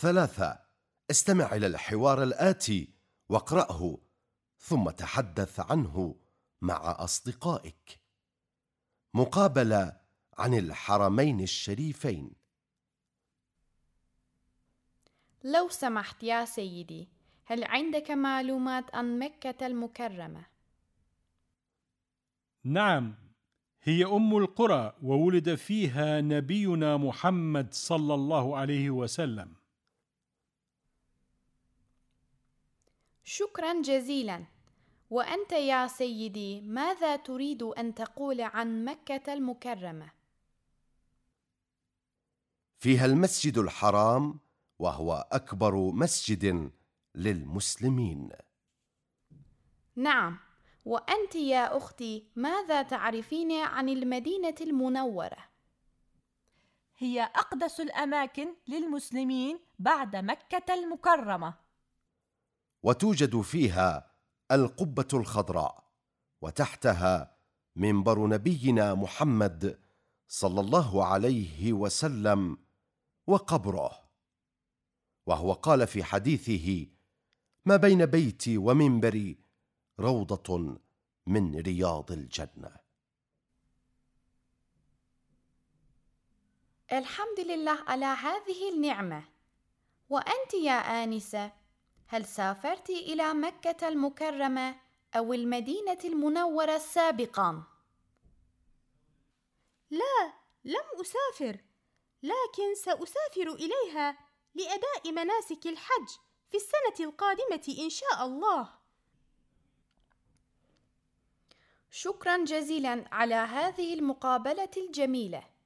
ثلاثة. استمع إلى الحوار الآتي واقرأه ثم تحدث عنه مع أصدقائك. مقابلة عن الحرمين الشريفين. لو سمحت يا سيدي هل عندك معلومات عن مكة المكرمة؟ نعم هي أم القرى وولد فيها نبينا محمد صلى الله عليه وسلم. شكرا جزيلا وأنت يا سيدي ماذا تريد أن تقول عن مكة المكرمة؟ فيها المسجد الحرام وهو أكبر مسجد للمسلمين نعم وأنت يا أختي ماذا تعرفين عن المدينة المنورة؟ هي أقدس الأماكن للمسلمين بعد مكة المكرمة وتوجد فيها القبة الخضراء وتحتها منبر نبينا محمد صلى الله عليه وسلم وقبره. وهو قال في حديثه ما بين بيتي ومنبري روضة من رياض الجنة. الحمد لله على هذه النعمة. وأنت يا آنسة هل سافرت إلى مكة المكرمة أو المدينة المنورة سابقا؟ لا لم أسافر لكن سأسافر إليها لأداء مناسك الحج في السنة القادمة إن شاء الله شكرا جزيلا على هذه المقابلة الجميلة